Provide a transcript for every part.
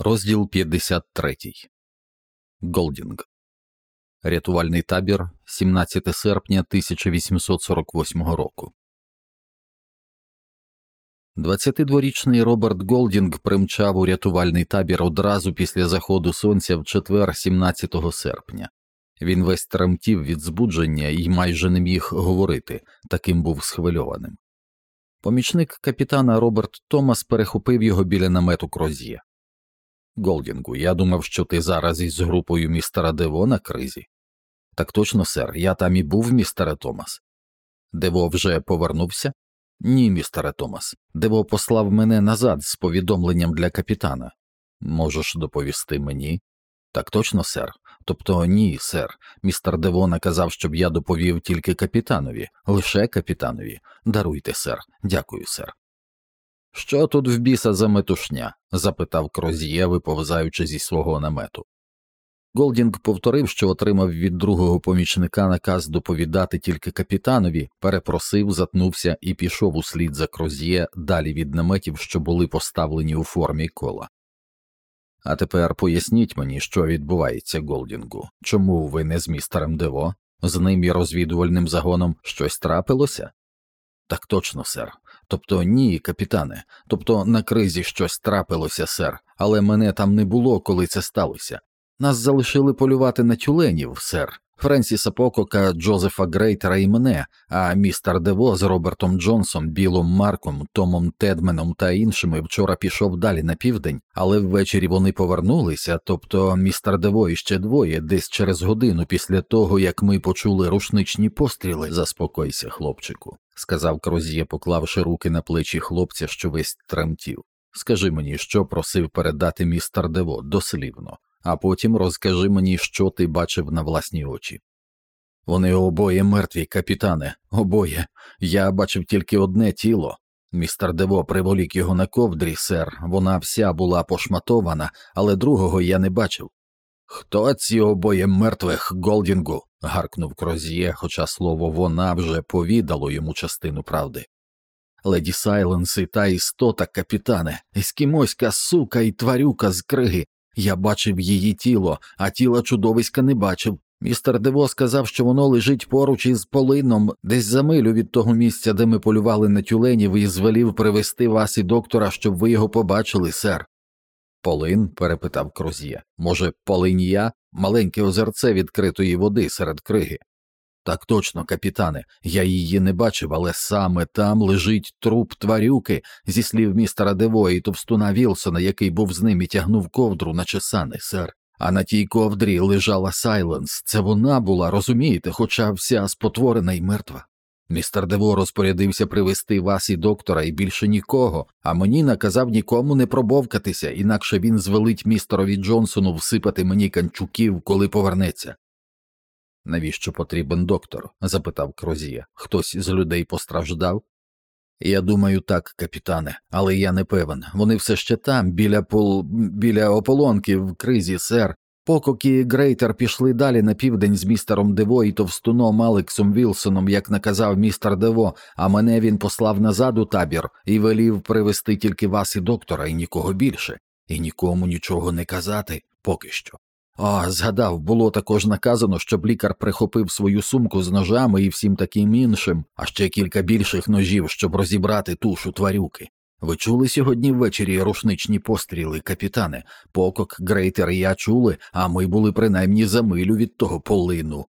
Розділ 53 Голдінг Рятувальний табір 17 серпня 1848 року. 22-річний Роберт Голдінг примчав у рятувальний табір одразу після заходу сонця в четвер 17 серпня. Він весь тремтів від збудження і майже не міг говорити, таким був схвильованим. Помічник капітана Роберт Томас перехопив його біля намету Кроз'є. Голдінгу, я думав, що ти зараз із групою містера Дево на кризі. Так точно, сер, я там і був, містере Томас. Дево вже повернувся? Ні, містере Томас. Дево послав мене назад з повідомленням для капітана. Можеш доповісти мені? Так точно, сер. Тобто ні, сер. Містер Дево наказав, щоб я доповів тільки капітанові, лише капітанові. Даруйте, сер. Дякую, сер. Що тут в біса за метушня? запитав Кроз'є, виповзаючи зі свого намету. Голдінг повторив, що отримав від другого помічника наказ доповідати тільки капітанові, перепросив, затнувся і пішов услід за Кроз'є далі від наметів, що були поставлені у формі кола. А тепер поясніть мені, що відбувається, Голдінгу, чому ви не з містером Дево, з ним і розвідувальним загоном щось трапилося? Так точно, сер. Тобто ні, капітане, тобто на кризі щось трапилося, сер, але мене там не було, коли це сталося. Нас залишили полювати на тюленів, сер, Френсіса Покока, Джозефа Грейтера і мене, а містер Дево з Робертом Джонсом, Білом Марком, Томом Тедменом та іншими вчора пішов далі на південь, але ввечері вони повернулися, тобто містер Дево і ще двоє, десь через годину після того, як ми почули рушничні постріли. Заспокойся, хлопчику, сказав Кроз'є, поклавши руки на плечі хлопця, що весь тремтів. Скажи мені, що просив передати містер Дево дослівно а потім розкажи мені, що ти бачив на власні очі. Вони обоє мертві, капітане, обоє. Я бачив тільки одне тіло. Містер Дево приволік його на ковдрі, сер, вона вся була пошматована, але другого я не бачив. Хто ці обоє мертвих, Голдінгу? гаркнув Кроз'є, хоча слово вона вже повідало йому частину правди. Леді Сайленс і та істота, капітане, ескімоська сука і тварюка з криги, я бачив її тіло, а тіла чудовиська не бачив. Містер Дево сказав, що воно лежить поруч із полином, десь за милю від того місця, де ми полювали на тюленів, і звелів привезти вас і доктора, щоб ви його побачили, сер. Полин? перепитав Кроз'є. Може, полин'я? маленьке озерце відкритої води серед криги. Так точно, капітане, я її не бачив, але саме там лежить труп тварюки, зі слів містера Дево і товстуна Вілсона, який був з ним і тягнув ковдру на чесани, сер. А на тій ковдрі лежала Сайленс. Це вона була, розумієте, хоча вся спотворена і мертва. Містер Дево розпорядився привезти вас і доктора і більше нікого, а мені наказав нікому не пробовкатися, інакше він звелить містерові Джонсону всипати мені канчуків, коли повернеться. Навіщо потрібен доктор? запитав Крозія. Хтось з людей постраждав? Я думаю, так, капітане, але я не певен. Вони все ще там, біля пол... біля ополонки в кризі, сер. Покок і Грейтер пішли далі на південь з містером Дево і товстуном Алексом Вілсоном, як наказав містер Дево, а мене він послав назад у табір і велів привезти тільки вас і доктора, і нікого більше, і нікому нічого не казати поки що. А, згадав, було також наказано, щоб лікар прихопив свою сумку з ножами і всім таким іншим, а ще кілька більших ножів, щоб розібрати тушу тварюки. Ви чули сьогодні ввечері рушничні постріли, капітане? Покок, Грейтер і я чули, а ми були принаймні за милю від того полину.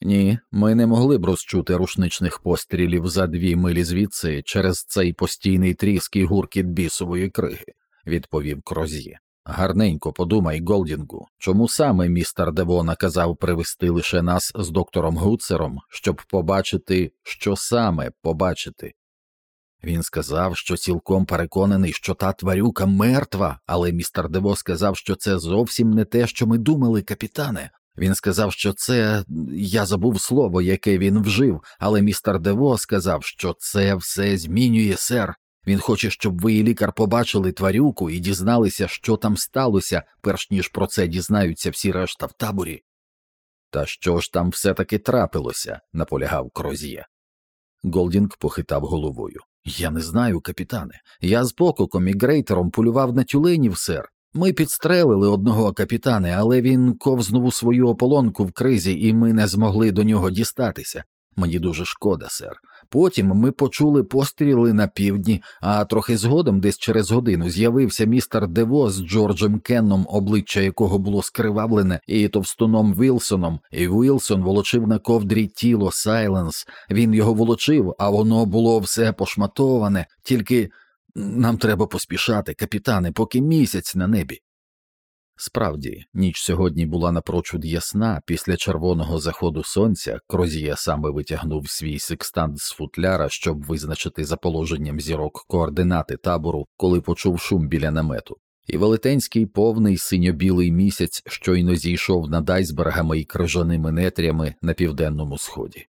Ні, ми не могли б розчути рушничних пострілів за дві милі звідси через цей постійний тріск і гуркіт бісової криги, відповів Кроз'є. Гарненько подумай, Голдінгу, чому саме містер Дево наказав привести лише нас з доктором Гуцером, щоб побачити, що саме побачити. Він сказав, що цілком переконаний, що та тварюка мертва, але містер Дево сказав, що це зовсім не те, що ми думали, капітане. Він сказав, що це я забув слово, яке він вжив, але містер Дево сказав, що це все змінює, сер. Він хоче, щоб ви і лікар побачили тварюку і дізналися, що там сталося, перш ніж про це дізнаються всі решта в таборі. Та що ж там все таки трапилося? наполягав Кроз'є. Голдінг похитав головою. Я не знаю, капітане. Я з пококом і грейтером полював на тюленів, сер. Ми підстрелили одного капітана, але він ковзнув у свою ополонку в кризі, і ми не змогли до нього дістатися. Мені дуже шкода, сер. Потім ми почули постріли на півдні, а трохи згодом, десь через годину, з'явився містер Дево з Джорджем Кенном, обличчя якого було скривавлене, і товстуном Вілсоном, і Вілсон волочив на ковдрі тіло Сайленс. Він його волочив, а воно було все пошматоване, тільки нам треба поспішати, капітане, поки місяць на небі. Справді, ніч сьогодні була напрочуд ясна, після червоного заходу сонця Крозія саме витягнув свій секстант з футляра, щоб визначити за положенням зірок координати табору, коли почув шум біля намету, і велетенський повний синьо-білий місяць щойно зійшов над айсбергами і крижаними нетрями на південному сході.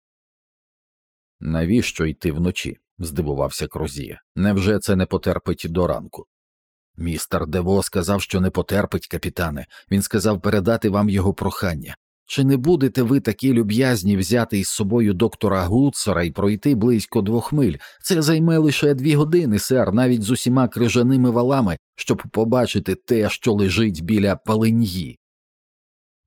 Навіщо йти вночі? здивувався Крозія. Невже це не потерпить до ранку? Містер Дево сказав, що не потерпить, капітане. Він сказав передати вам його прохання. Чи не будете ви такі люб'язні взяти із собою доктора Гуцера і пройти близько двох миль? Це займе лише дві години, сер, навіть з усіма крижаними валами, щоб побачити те, що лежить біля паленьї.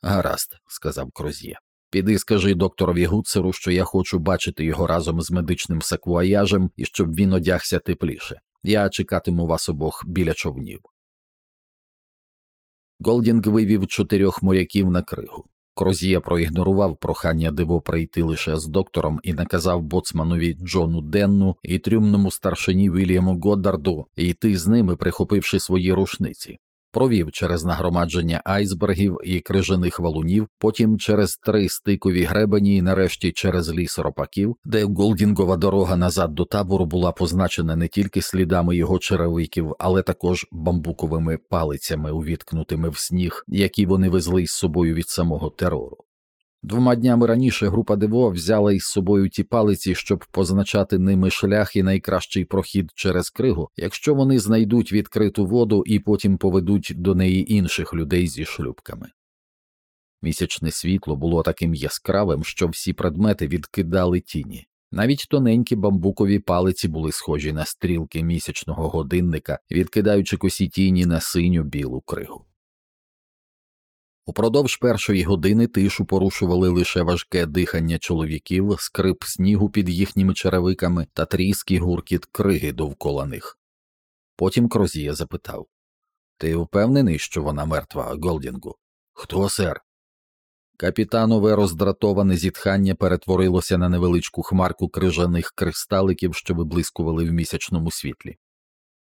Гаразд, сказав Кроз'є. Піди скажи докторові Гуцеру, що я хочу бачити його разом з медичним саквояжем і щоб він одягся тепліше. Я чекатиму вас обох біля човнів. Голдінг вивів чотирьох моряків на кригу. Крозія проігнорував прохання диво прийти лише з доктором і наказав боцманові Джону Денну і трюмному старшині Вільяму Годдарду йти з ними, прихопивши свої рушниці провів через нагромадження айсбергів і крижаних валунів, потім через три стикові гребені і нарешті через ліс ропаків, де голдінгова дорога назад до табору була позначена не тільки слідами його черевиків, але також бамбуковими палицями, увіткнутими в сніг, які вони везли із собою від самого терору. Двома днями раніше група Дево взяла із собою ті палиці, щоб позначати ними шлях і найкращий прохід через кригу, якщо вони знайдуть відкриту воду і потім поведуть до неї інших людей зі шлюбками. Місячне світло було таким яскравим, що всі предмети відкидали тіні. Навіть тоненькі бамбукові палиці були схожі на стрілки місячного годинника, відкидаючи косі тіні на синю білу кригу. Упродовж першої години тишу порушували лише важке дихання чоловіків, скрип снігу під їхніми черевиками та тріски гуркіт криги довкола них. Потім Крозія запитав Ти впевнений, що вона мертва, Голдінгу? Хто, сер? Капітанове роздратоване зітхання перетворилося на невеличку хмарку крижаних кристаликів, що виблискували в місячному світлі.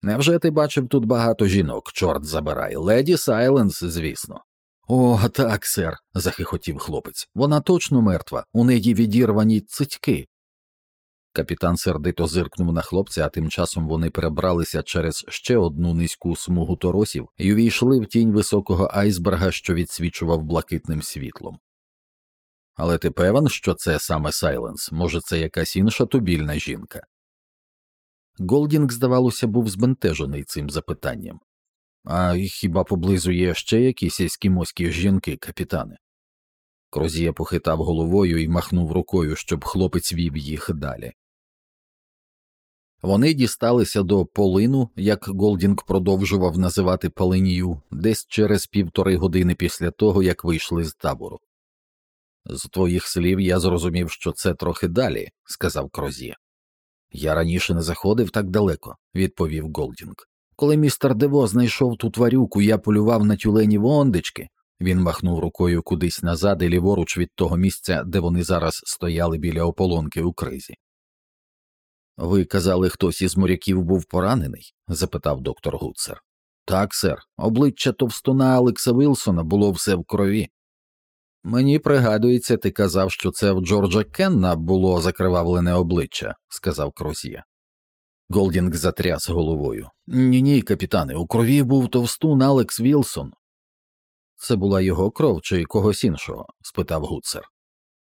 Невже ти бачив тут багато жінок, чорт забирай, леді Сайленс, звісно. О, так, сер, захихотів хлопець. Вона точно мертва, у неї відірвані цитьки. Капітан сердито зиркнув на хлопця, а тим часом вони перебралися через ще одну низьку смугу торосів і увійшли в тінь високого айсберга, що відсвічував блакитним світлом. Але ти певен, що це саме Сайленс, може, це якась інша тубільна жінка? Голдінг, здавалося, був збентежений цим запитанням. А хіба поблизу є ще якісь ескімоські жінки, капітане? Кроз'є похитав головою і махнув рукою, щоб хлопець вів їх далі. Вони дісталися до полину, як Голдінг продовжував називати полинію, десь через півтори години після того, як вийшли з табору. З твоїх слів я зрозумів, що це трохи далі, сказав Крозія. Я раніше не заходив так далеко, відповів Голдінг. Коли містер Дево знайшов ту тварюку, я полював на тюлені вондички. Він махнув рукою кудись назад і ліворуч від того місця, де вони зараз стояли біля ополонки у кризі. Ви казали, хтось із моряків був поранений? запитав доктор Гуцер. Так, сер, обличчя товстуна Алекса Вілсона було все в крові. Мені пригадується, ти казав, що це в Джорджа Кенна було закривавлене обличчя, сказав Кроз'є. Голдінг затряс головою. Ні, ні, капітане, у крові був товстун Алекс Вілсон. Це була його кров чи когось іншого? спитав Гудсер.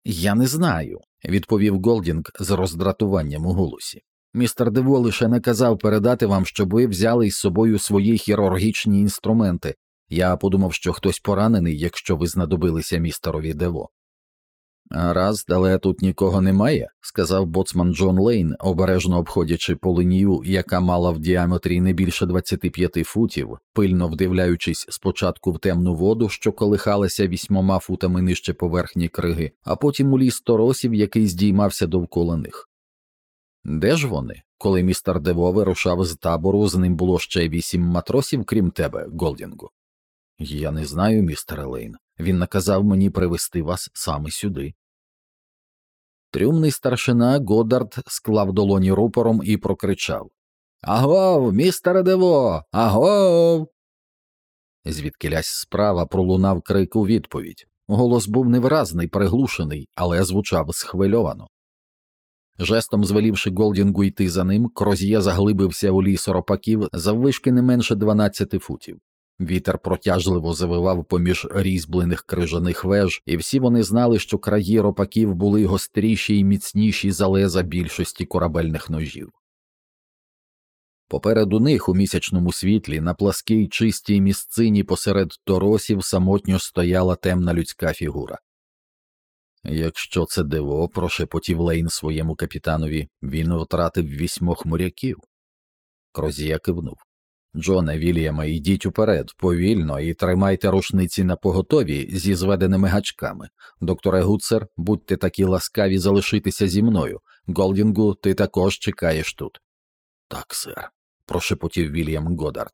Я не знаю, відповів Голдінг з роздратуванням у голосі. Містер Дево лише наказав передати вам, щоб ви взяли із собою свої хірургічні інструменти. Я подумав, що хтось поранений, якщо ви знадобилися містерові Дево. Раз, але тут нікого немає, сказав боцман Джон Лейн, обережно обходячи полинію, яка мала в діаметрі не більше 25 футів, пильно вдивляючись спочатку в темну воду, що колихалася вісьмома футами нижче поверхні криги, а потім у ліс торосів, який здіймався довкола них. Де ж вони? Коли містер Дево вирушав з табору, з ним було ще вісім матросів, крім тебе, Голдінгу. Я не знаю, містере Лейн. Він наказав мені привести вас саме сюди. Трюмний старшина Годард склав долоні рупором і прокричав Агов, містере Дево, агов. Звідкилясь справа пролунав крик у відповідь. Голос був невиразний, приглушений, але звучав схвильовано. Жестом звелівши Голдінгу йти за ним, Кроз'є заглибився у ліс ропаків заввишки не менше 12 футів. Вітер протяжливо завивав поміж різьблених крижаних веж, і всі вони знали, що краї ропаків були гостріші і міцніші за леза більшості корабельних ножів. Попереду них у місячному світлі на пласкій чистій місцині посеред торосів самотньо стояла темна людська фігура. Якщо це диво, прошепотів Лейн своєму капітанові, він втратив вісьмох моряків. Крозія кивнув. Джоне Вільяме, йдіть уперед, повільно і тримайте рушниці на поготові зі зведеними гачками. Докторе Гуцер, будьте такі ласкаві залишитися зі мною. Голдінгу, ти також чекаєш тут. Так, сер, прошепотів Вільям Годард.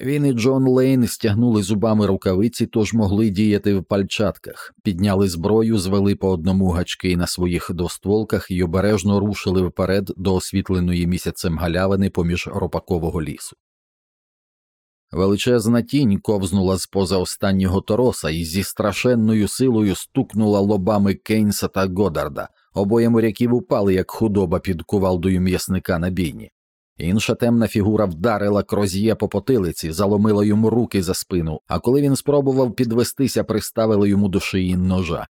Він і Джон Лейн стягнули зубами рукавиці, тож могли діяти в пальчатках, підняли зброю, звели по одному гачки на своїх двостволках і обережно рушили вперед до освітленої місяцем галявини поміж ропакового лісу. Величезна тінь ковзнула з поза останнього тороса і зі страшенною силою стукнула лобами Кейнса та Годарда. Обоє моряків упали, як худоба під кувалдою м'ясника на бійні. Інша темна фігура вдарила кроз'є по потилиці, заломила йому руки за спину, а коли він спробував підвестися, приставили йому до шиї ножа.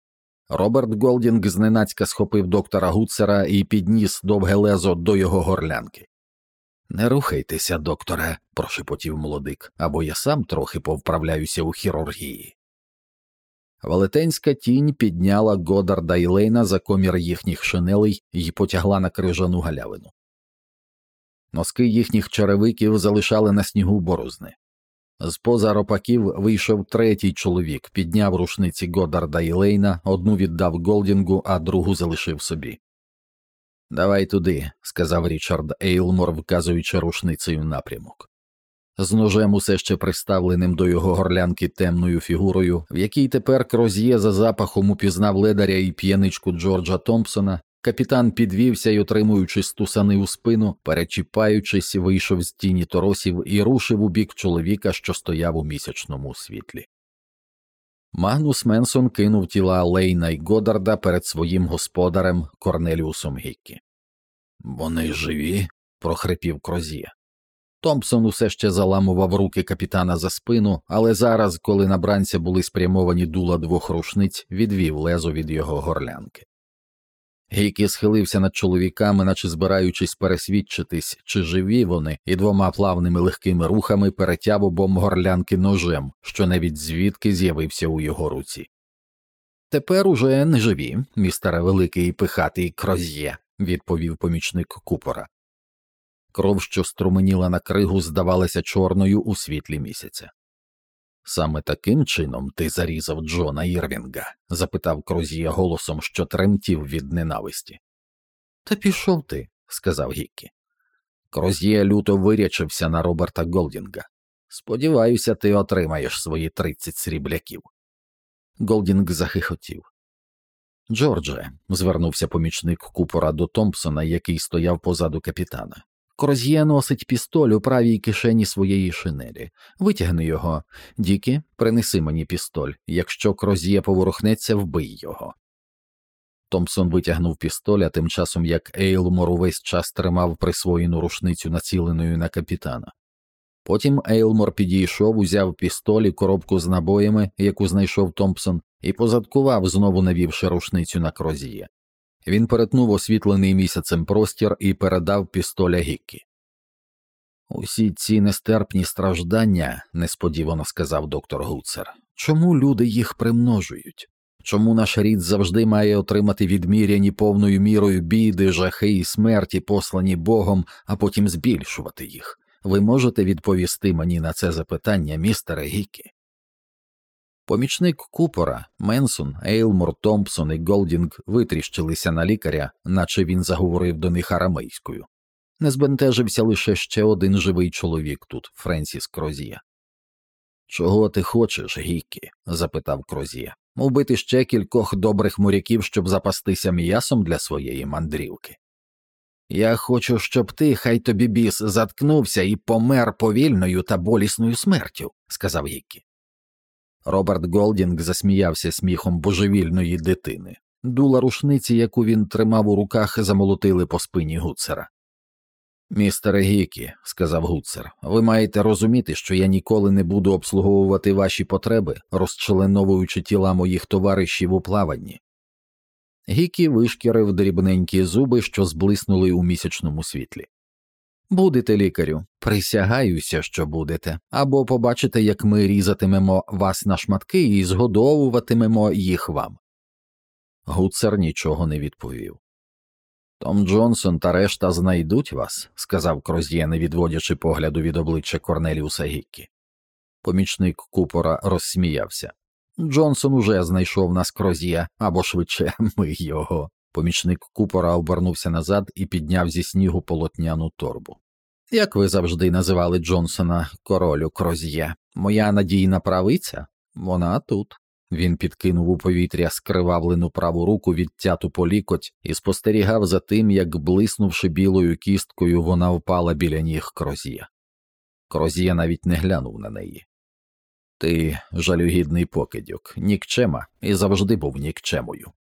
Роберт Голдінг зненацька схопив доктора Гуцера і підніс довге лезо до його горлянки. Не рухайтеся, докторе, прошепотів молодик, або я сам трохи повправляюся у хірургії. Велетенська тінь підняла Годарда і Лейна за комір їхніх шинелей і потягла на крижану галявину. Носки їхніх черевиків залишали на снігу борозни. З поза ропаків вийшов третій чоловік, підняв рушниці Годарда і Лейна, одну віддав Голдінгу, а другу залишив собі. Давай туди, сказав Річард Ейлмор, вказуючи рушницею напрямок. З ножем усе ще приставленим до його горлянки темною фігурою, в якій тепер кроз'є за запахом упізнав ледаря і п'яничку Джорджа Томпсона, капітан підвівся й, отримуючи стусани у спину, перечіпаючись, вийшов з тіні торосів і рушив у бік чоловіка, що стояв у місячному світлі. Магнус Менсон кинув тіла Лейна й Годарда перед своїм господарем Корнеліусом Гіккі. Вони живі? прохрипів Крозія. Томпсон усе ще заламував руки капітана за спину, але зараз, коли на бранця були спрямовані дула двох рушниць, відвів лезо від його горлянки. Гейкі схилився над чоловіками, наче збираючись пересвідчитись, чи живі вони, і двома плавними легкими рухами перетяв обом горлянки ножем, що навіть звідки з'явився у його руці. Тепер уже не живі, містере великий пихатий кроз'є, відповів помічник купора. Кров, що струменіла на кригу, здавалася чорною у світлі місяця. Саме таким чином ти зарізав Джона Ірвінга? запитав Крозія голосом, що тремтів від ненависті. Та пішов ти, сказав Гіккі. Крозія люто вирячився на Роберта Голдінга. Сподіваюся, ти отримаєш свої тридцять срібляків. Голдінг захихотів. Джордже, звернувся помічник купора до Томпсона, який стояв позаду капітана. Кроз'є носить пістоль у правій кишені своєї шинелі. Витягни його. Дікі, принеси мені пістоль. Якщо Кроз'є поворухнеться, вбий його. Томпсон витягнув пістоль, а тим часом як Ейлмор увесь час тримав присвоєну рушницю, націленою на капітана. Потім Ейлмор підійшов, узяв пістоль і коробку з набоями, яку знайшов Томпсон, і позадкував, знову навівши рушницю на крозіє. Він перетнув освітлений місяцем простір і передав пістоля Гіккі. Усі ці нестерпні страждання, несподівано сказав доктор Гуцер, чому люди їх примножують? чому наш рід завжди має отримати відміряні повною мірою біди, жахи і смерті, послані Богом, а потім збільшувати їх. Ви можете відповісти мені на це запитання, містере Гікі? Помічник Купора, Менсон, Ейлмор, Томпсон і Голдінг витріщилися на лікаря, наче він заговорив до них арамейською. Не збентежився лише ще один живий чоловік тут, Френсіс Крозія. Чого ти хочеш, Гікі? запитав Крозія. Убити ще кількох добрих моряків, щоб запастися м'ясом для своєї мандрівки. Я хочу, щоб ти, хай тобі біс, заткнувся і помер повільною та болісною смертю, сказав Гікі. Роберт Голдінг засміявся сміхом божевільної дитини. Дула рушниці, яку він тримав у руках, замолотили по спині гуцера. Містере Гікі, сказав гуцер, ви маєте розуміти, що я ніколи не буду обслуговувати ваші потреби, розчленовуючи тіла моїх товаришів у плаванні. Гікі вишкірив дрібненькі зуби, що зблиснули у місячному світлі. Будете лікарю, присягаюся, що будете, або побачите, як ми різатимемо вас на шматки і згодовуватимемо їх вам. Гуцер нічого не відповів. Том Джонсон та решта знайдуть вас, сказав Кроз'є, не відводячи погляду від обличчя Корнеліуса Гіккі. Помічник купора розсміявся. Джонсон уже знайшов нас Кроз'є, або швидше ми його. Помічник купора обернувся назад і підняв зі снігу полотняну торбу. Як ви завжди називали Джонсона королю Кроз'є, моя надійна правиця? Вона тут. Він підкинув у повітря скривавлену праву руку відтяту по лікоть і спостерігав за тим, як, блиснувши білою кісткою, вона впала біля ніг Крозія. Крозія навіть не глянув на неї. Ти жалюгідний покидьок, нікчема, і завжди був нікчемою.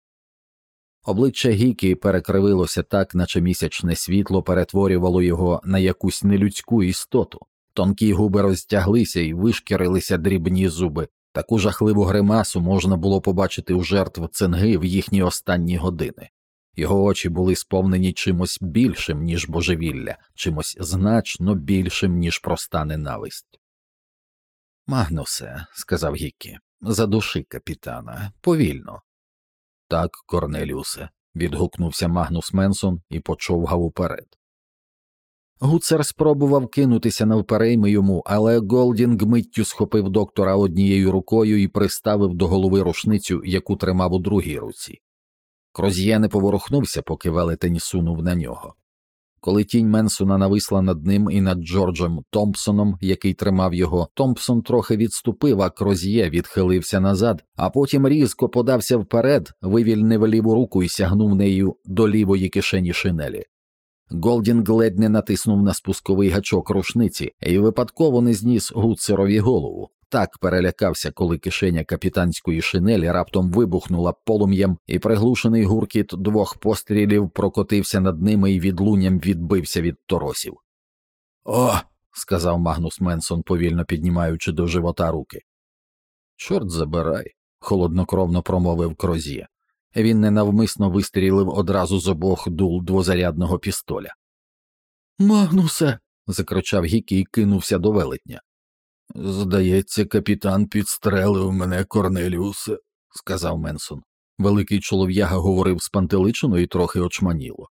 Обличчя Гікі перекривилося так, наче місячне світло перетворювало його на якусь нелюдську істоту. Тонкі губи розтяглися і вишкірилися дрібні зуби. Таку жахливу гримасу можна було побачити у жертв цинги в їхні останні години. Його очі були сповнені чимось більшим, ніж божевілля, чимось значно більшим, ніж проста ненависть. Магнусе, сказав Гікі, задуши капітана, повільно. Так, Корнеліусе, відгукнувся Магнус Менсон і почовгав уперед. Гуцер спробував кинутися навперейми йому, але Голдінг миттю схопив доктора однією рукою і приставив до голови рушницю, яку тримав у другій руці. Кроз'є не поворухнувся, поки велетень сунув на нього. Коли тінь Менсона нависла над ним і над Джорджем Томпсоном, який тримав його, Томпсон трохи відступив, а Кроз'є відхилився назад, а потім різко подався вперед, вивільнив ліву руку і сягнув нею до лівої кишені шинелі. Голдінг ледь не натиснув на спусковий гачок рушниці і випадково не зніс гуцерові голову. Так перелякався, коли кишеня капітанської шинелі раптом вибухнула полум'ям, і приглушений гуркіт двох пострілів прокотився над ними і відлунням відбився від торосів. О. сказав Магнус Менсон, повільно піднімаючи до живота руки. Чорт забирай, холоднокровно промовив Крозія. Він ненавмисно вистрілив одразу з обох дул двозарядного пістоля. Магнусе. закричав Гікі і кинувся до велетня. Здається, капітан підстрелив мене, Корнеліусе, сказав Менсон. Великий чолов'яга говорив спантеличено і трохи очманіло.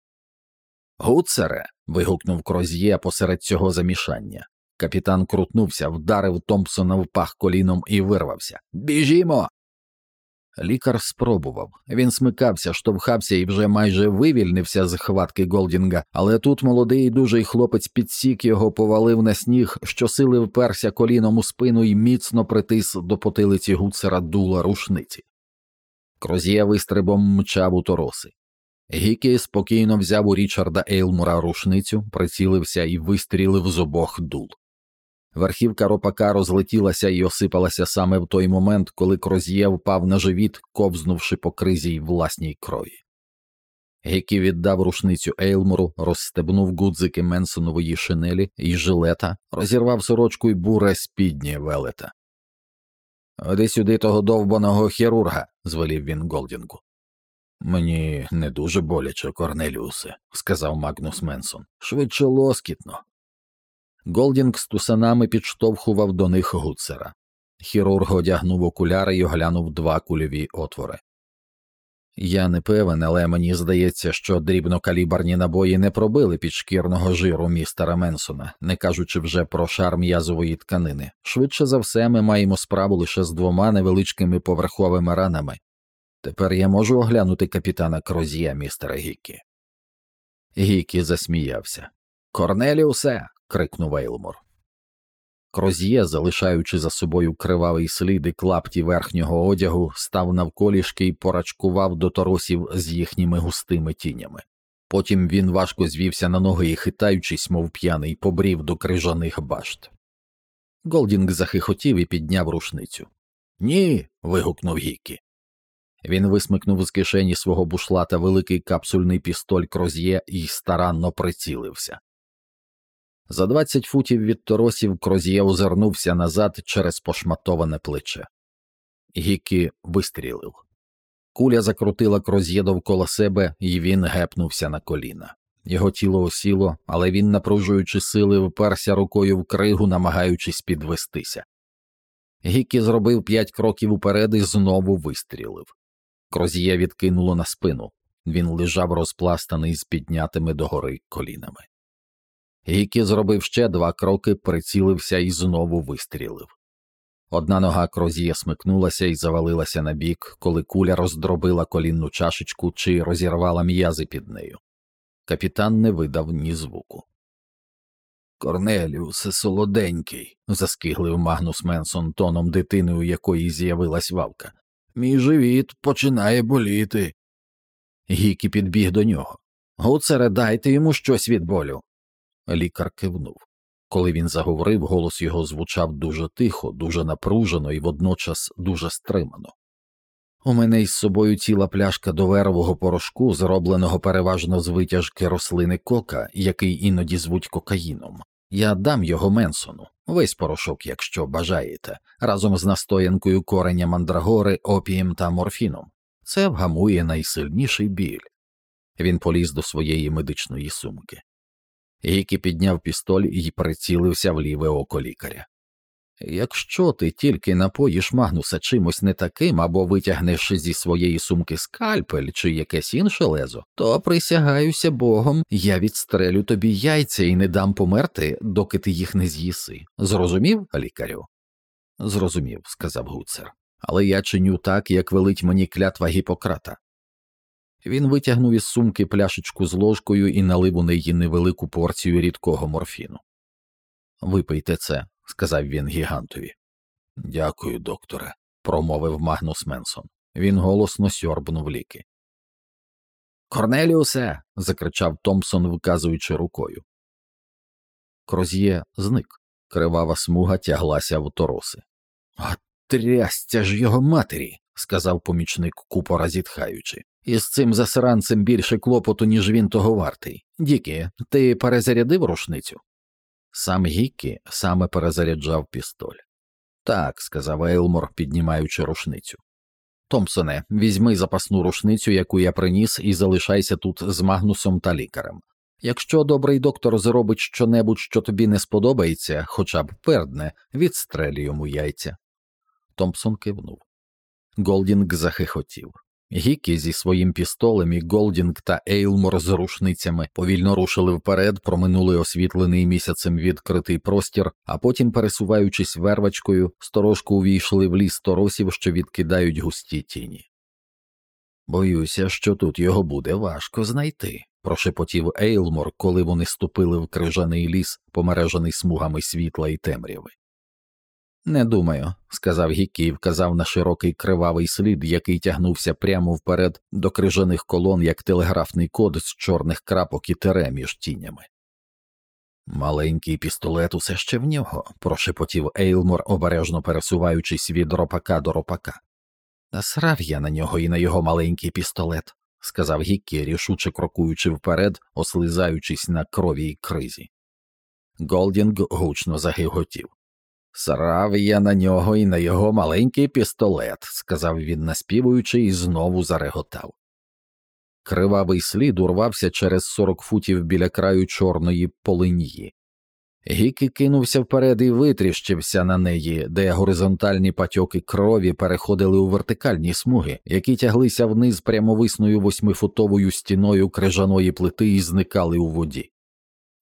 Гуцере. вигукнув Кроз'є посеред цього замішання. Капітан крутнувся, вдарив Томпсона в пах коліном і вирвався. Біжімо. Лікар спробував. Він смикався, штовхався і вже майже вивільнився з хватки Голдінга, але тут молодий дужий хлопець підсік його, повалив на сніг, щосили вперся коліном у спину і міцно притис до потилиці гуцера дула рушниці. Кроз'є вистрибом мчав у тороси. Гікі спокійно взяв у Річарда Ейлмура рушницю, прицілився і вистрілив з обох дул. Верхівка ропака розлетілася і осипалася саме в той момент, коли Кроз'є впав на живіт, ковзнувши по кризі й власній крові. Гікі віддав рушницю Ейлмору, розстебнув гудзики Менсонової шинелі і жилета, розірвав сорочку й буре спідні велета. Оди сюди того довбаного хірурга, звелів він Голдінгу. Мені не дуже боляче, Корнеліусе, сказав Магнус Менсон. Швидше лоскітно. Голдінг з тусанами підштовхував до них гуцера. Хірург одягнув окуляри й оглянув два кульові отвори. Я не певен, але мені здається, що дрібнокаліберні набої не пробили підшкірного жиру містера Менсона, не кажучи вже про шар м'язової тканини. Швидше за все, ми маємо справу лише з двома невеличкими поверховими ранами. Тепер я можу оглянути капітана Крозія, містера Гікі. Гікі засміявся. Корнеліусе. Крикнув Ейлмор. Кроз'є, залишаючи за собою кривавий слід і клапті верхнього одягу, став навколішки і порачкував до торосів з їхніми густими тінями. Потім він важко звівся на ноги і, хитаючись, мов п'яний, побрів до крижаних башт. Голдінг захихотів і підняв рушницю. Ні. вигукнув Гікі. Він висмикнув з кишені свого бушлата великий капсульний пістоль Кроз'є і старанно прицілився. За двадцять футів від торосів Кроз'є озирнувся назад через пошматоване плече. Гікі вистрілив. Куля закрутила Кроз'є довкола себе, і він гепнувся на коліна. Його тіло осіло, але він, напружуючи сили, вперся рукою в кригу, намагаючись підвестися. Гікі зробив п'ять кроків уперед і знову вистрілив. Кроз'є відкинуло на спину. Він лежав розпластаний з піднятими догори колінами. Гікі зробив ще два кроки, прицілився і знову вистрілив. Одна нога Крозія смикнулася і завалилася на бік, коли куля роздробила колінну чашечку чи розірвала м'язи під нею. Капітан не видав ні звуку. Корнеліусе солоденький, заскиглив Магнус Менсон тоном дитини, у якої з'явилась вавка. Мій живіт починає боліти. Гікі підбіг до нього. Гуцере, дайте йому щось від болю. Лікар кивнув. Коли він заговорив, голос його звучав дуже тихо, дуже напружено і водночас дуже стримано. У мене із собою ціла пляшка доверового порошку, зробленого переважно з витяжки рослини кока, який іноді звуть кокаїном. Я дам його Менсону, весь порошок, якщо бажаєте, разом з настоянкою кореня мандрагори, опієм та морфіном. Це вгамує найсильніший біль. Він поліз до своєї медичної сумки. Гікі підняв пістоль і прицілився в ліве око лікаря. Якщо ти тільки напоїш Магнуса чимось не таким або витягнеш зі своєї сумки скальпель чи якесь інше лезо, то присягаюся богом, я відстрелю тобі яйця і не дам померти, доки ти їх не з'їси. Зрозумів, лікарю? Зрозумів, сказав гуцер, але я чиню так, як велить мені клятва Гіппократа. Він витягнув із сумки пляшечку з ложкою і налив у неї невелику порцію рідкого морфіну. Випийте це, сказав він гігантові. Дякую, докторе, промовив Магнус Менсон. Він голосно сьорбнув ліки. Корнеліусе. закричав Томпсон, вказуючи рукою. Кроз'є зник. Кривава смуга тяглася в тороси. А трястя ж його матері, сказав помічник купора зітхаючи. Із цим засранцем більше клопоту, ніж він того вартий. Дікі, ти перезарядив рушницю? Сам Гіккі саме перезаряджав пістоль. Так, сказав Ейлмор, піднімаючи рушницю. Томпсоне, візьми запасну рушницю, яку я приніс, і залишайся тут з Магнусом та лікарем. Якщо добрий доктор зробить щонебудь, що тобі не сподобається, хоча б пердне, відстрелі йому яйця. Томпсон кивнув. Голдінг захихотів. Гікі зі своїм пістолем і Голдінг та Ейлмор з рушницями повільно рушили вперед, проминули освітлений місяцем відкритий простір, а потім, пересуваючись вервечкою, сторожко увійшли в ліс торосів, що відкидають густі тіні. Боюся, що тут його буде важко знайти, прошепотів Ейлмор, коли вони ступили в крижаний ліс, помережений смугами світла і темряви. Не думаю, сказав Гікі і вказав на широкий кривавий слід, який тягнувся прямо вперед до крижаних колон, як телеграфний код з чорних крапок і тере між тінями. Маленький пістолет усе ще в нього, прошепотів Ейлмор, обережно пересуваючись від ропака до ропака. Насрав я на нього і на його маленький пістолет, сказав Гіккі, рішуче крокуючи вперед, ослизаючись на крові й кризі. Голдінг гучно загиготів. Срав я на нього і на його маленький пістолет, сказав він, наспівуючи, і знову зареготав. Кривавий слід урвався через сорок футів біля краю чорної полиньї. Гікі кинувся вперед і витріщився на неї, де горизонтальні патьоки крові переходили у вертикальні смуги, які тяглися вниз прямовисною восьмифутовою стіною крижаної плити і зникали у воді.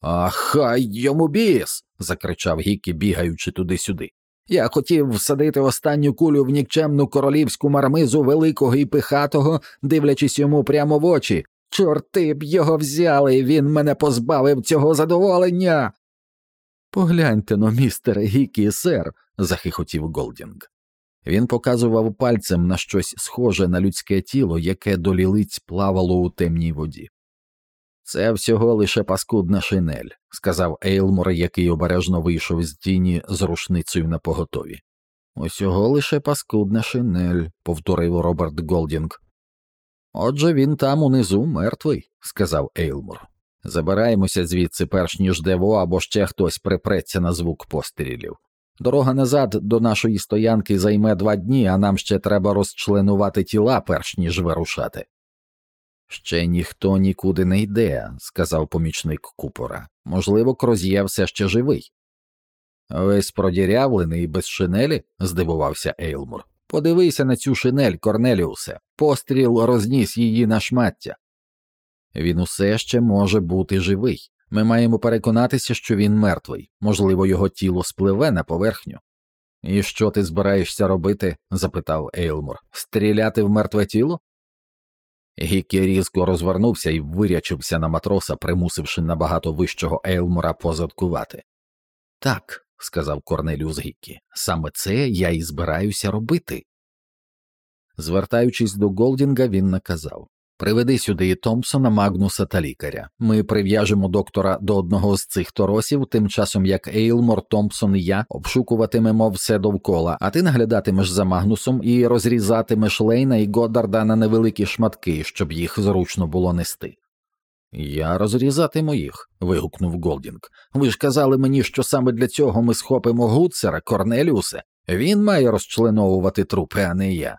А хай йому біс. закричав Гікі, бігаючи туди-сюди. Я хотів всадити останню кулю в нікчемну королівську мармизу великого і пихатого, дивлячись йому прямо в очі. Чорти б його взяли, він мене позбавив цього задоволення. Погляньте но, містере Гікі, сер, захихотів Голдінг. Він показував пальцем на щось схоже на людське тіло, яке до лілиць плавало у темній воді. Це всього лише паскудна шинель, сказав Ейлмор, який обережно вийшов з тіні з рушницею на поготові. Усього лише паскудна шинель, повторив Роберт Голдінг. Отже, він там унизу мертвий, сказав Ейлмор. Забираємося звідси, перш ніж дево або ще хтось припреться на звук пострілів. Дорога назад до нашої стоянки займе два дні, а нам ще треба розчленувати тіла, перш ніж вирушати. Ще ніхто нікуди не йде, сказав помічник купора. Можливо, Кроз'є все ще живий. Весь продірявлений і без шинелі? здивувався Ейлмур. Подивися на цю шинель, Корнеліусе. Постріл розніс її на шмаття. Він усе ще може бути живий. Ми маємо переконатися, що він мертвий, можливо, його тіло спливе на поверхню. І що ти збираєшся робити? запитав Ейлмур. Стріляти в мертве тіло? Гіккі різко розвернувся і вирячився на матроса, примусивши набагато вищого Елмора позадкувати. Так, сказав Корнеліус Гіккі, саме це я і збираюся робити. Звертаючись до Голдінга, він наказав Приведи сюди і Томпсона, Магнуса та лікаря. Ми прив'яжемо доктора до одного з цих торосів, тим часом як Ейлмор, Томпсон і я обшукуватимемо все довкола, а ти наглядатимеш за Магнусом і розрізатимеш Лейна і Годдарда на невеликі шматки, щоб їх зручно було нести. Я розрізатиму їх. вигукнув Голдінг. Ви ж казали мені, що саме для цього ми схопимо Гуцера, Корнеліусе. Він має розчленовувати трупи, а не я.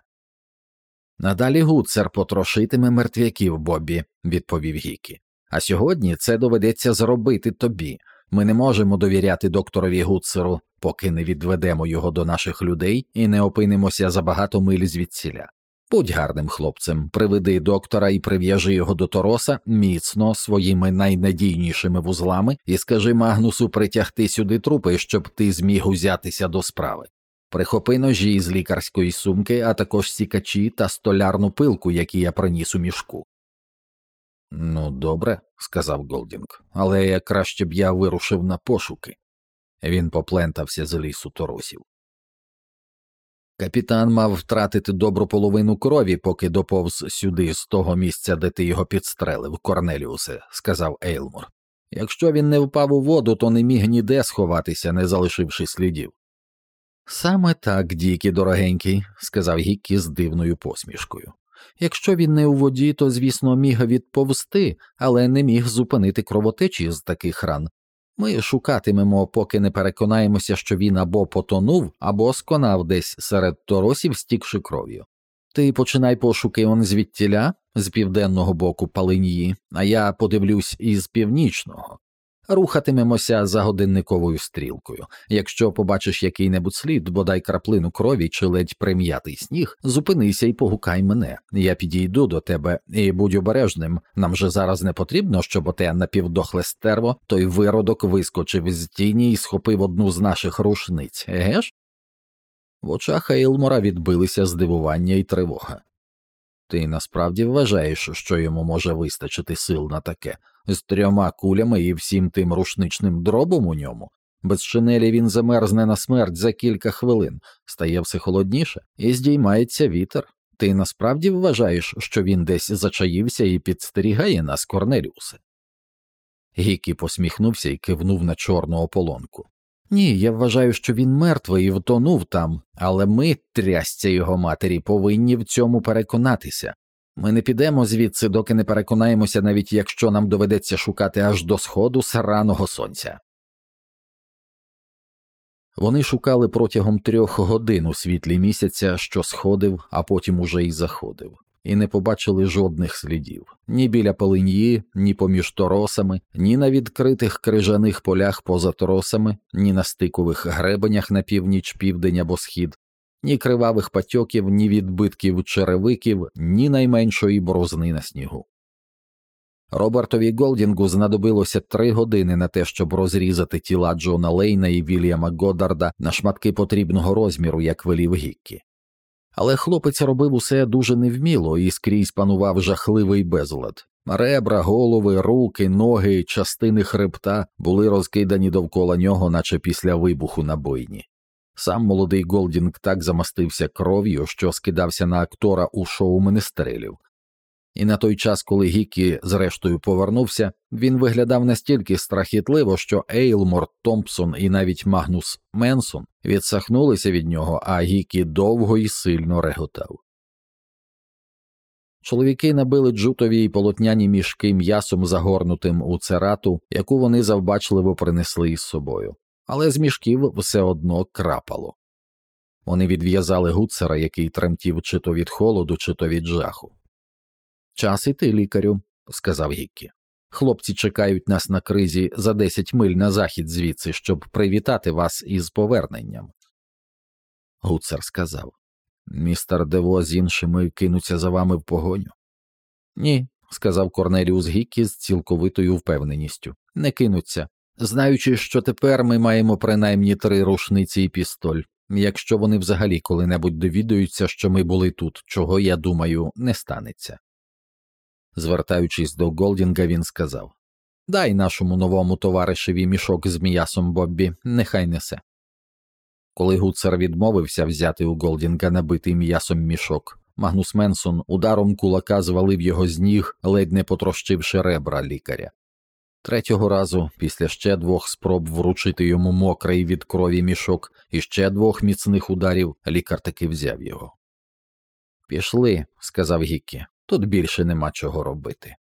Надалі Гуцер потрошитиме мертвяків, Бобі, відповів Гікі. А сьогодні це доведеться зробити тобі. Ми не можемо довіряти докторові Гуцеру, поки не відведемо його до наших людей і не опинимося за багато миль звідсіля. Будь гарним хлопцем, приведи доктора і прив'яжи його до Тороса міцно своїми найнадійнішими вузлами і скажи Магнусу притягти сюди трупи, щоб ти зміг узятися до справи. Прихопи ножі з лікарської сумки, а також сікачі та столярну пилку, які я приніс у мішку. Ну, добре, сказав Голдінг, але я краще б я вирушив на пошуки. Він поплентався з лісу торосів. Капітан мав втратити добру половину крові, поки доповз сюди, з того місця, де ти його підстрелив, Корнеліусе, сказав Ейлмур. Якщо він не впав у воду, то не міг ніде сховатися, не залишивши слідів. Саме так, Дікі, дорогенький, сказав Гіккі з дивною посмішкою. Якщо він не у воді, то, звісно, міг відповсти, але не міг зупинити кровотечі з таких ран. Ми шукатимемо, поки не переконаємося, що він або потонув, або сконав десь серед торосів, стікши кров'ю. Ти починай пошуки он звідтіля, з південного боку палинії, а я подивлюсь із північного. Рухатимемося за годинниковою стрілкою. Якщо побачиш який небудь слід, бодай краплину крові чи ледь прим'ятий сніг, зупинися і погукай мене. Я підійду до тебе і будь обережним. Нам же зараз не потрібно, щоб оте напівдохле стерво, той виродок вискочив з тіні і схопив одну з наших рушниць, еге ж? В очах Ейлмора відбилися здивування і тривога. Ти насправді вважаєш, що йому може вистачити сил на таке, з трьома кулями і всім тим рушничним дробом у ньому? Без шинелі він замерзне на смерть за кілька хвилин, стає все холодніше, і здіймається вітер. Ти насправді вважаєш, що він десь зачаївся і підстерігає нас, Корнеліусе? Гікі посміхнувся і кивнув на чорну ополонку. Ні, я вважаю, що він мертвий і втонув там, але ми, трясця його матері, повинні в цьому переконатися. Ми не підемо звідси, доки не переконаємося, навіть якщо нам доведеться шукати аж до сходу сраного сонця. Вони шукали протягом трьох годин у світлі місяця, що сходив, а потім уже й заходив. і не побачили жодних слідів ні біля полиньї, ні поміж торосами, ні на відкритих крижаних полях поза торосами, ні на стикових гребенях на північ, південь або схід, ні кривавих патьоків, ні відбитків черевиків, ні найменшої борозни на снігу. Робертові Голдінгу знадобилося три години на те, щоб розрізати тіла Джона Лейна і Вільяма Годдарда на шматки потрібного розміру, як велів Гіккі. Але хлопець робив усе дуже невміло і скрізь панував жахливий безлад. Ребра, голови, руки, ноги, частини хребта були розкидані довкола нього, наче після вибуху на бойні. Сам молодий Голдінг так замастився кров'ю, що скидався на актора у шоу Менестрелів. І на той час, коли Гікі зрештою повернувся, він виглядав настільки страхітливо, що Ейлмор, Томпсон і навіть Магнус Менсон відсахнулися від нього, а Гікі довго і сильно реготав. Чоловіки набили джутові й полотняні мішки м'ясом загорнутим у церату, яку вони завбачливо принесли із собою, але з мішків все одно крапало. Вони відв'язали гуцера, який тремтів чи то від холоду, чи то від жаху. Час іти, лікарю, сказав Гіккі. Хлопці чекають нас на кризі за десять миль на захід звідси, щоб привітати вас із поверненням. Гуцер сказав Містер Дево з іншими кинуться за вами в погоню. Ні, сказав Корнеліус Гіккі з цілковитою впевненістю. Не кинуться. Знаючи, що тепер ми маємо принаймні три рушниці і пістоль, якщо вони взагалі коли-небудь довідаються, що ми були тут, чого, я думаю, не станеться. Звертаючись до Голдінга, він сказав Дай нашому новому товаришеві мішок з м'ясом Боббі, нехай несе. Коли гуцер відмовився взяти у Голдінга набитий м'ясом мішок, Магнус Менсон ударом кулака звалив його з ніг, ледь не потрощивши ребра лікаря. Третього разу, після ще двох спроб вручити йому мокрий від крові мішок і ще двох міцних ударів, лікар таки взяв його. Пішли, сказав Гіккі, тут більше нема чого робити.